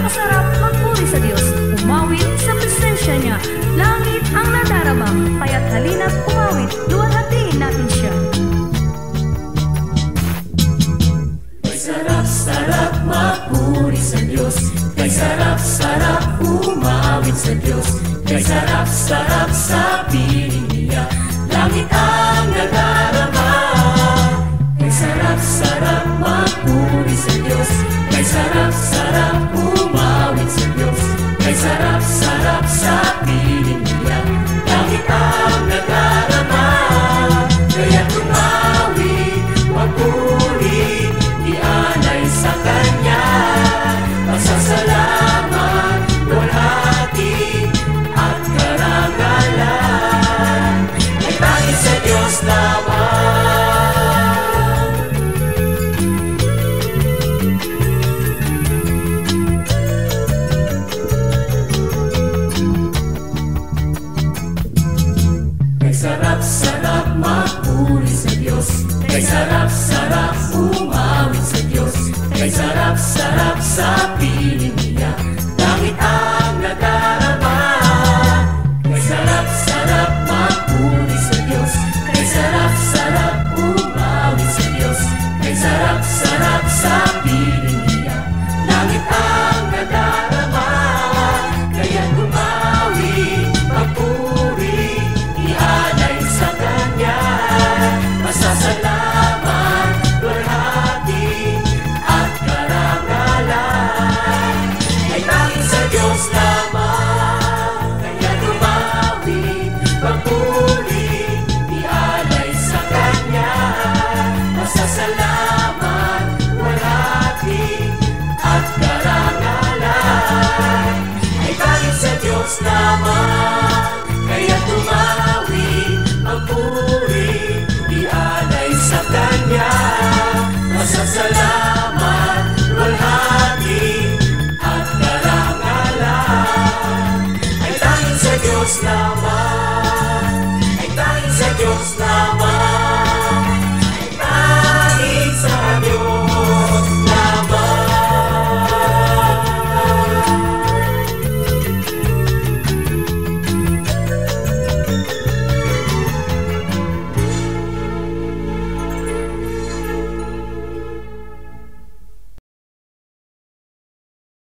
napakasarap magpuri sa Diyos, umawit sa presensya niya. Langit ang nadarama, kaya't halina't umawit, luwalhatiin natin siya. Kay sarap-sarap magpuri sa Diyos, kay sarap-sarap umawit sa Diyos, kay sarap-sarap sa piling niya. sarap-sarap sa piling sarap-sarap magpuri sa Diyos. Kay sarap-sarap umawit sa Diyos. Kay sarap-sarap sa piling niya. Langit ang nadarama. Kay sarap-sarap Diyos naman, kaya tumawi, magpuri, ialay sa Kanya. Masasalamat, walhati, at karangalan, ay tanging sa Diyos naman.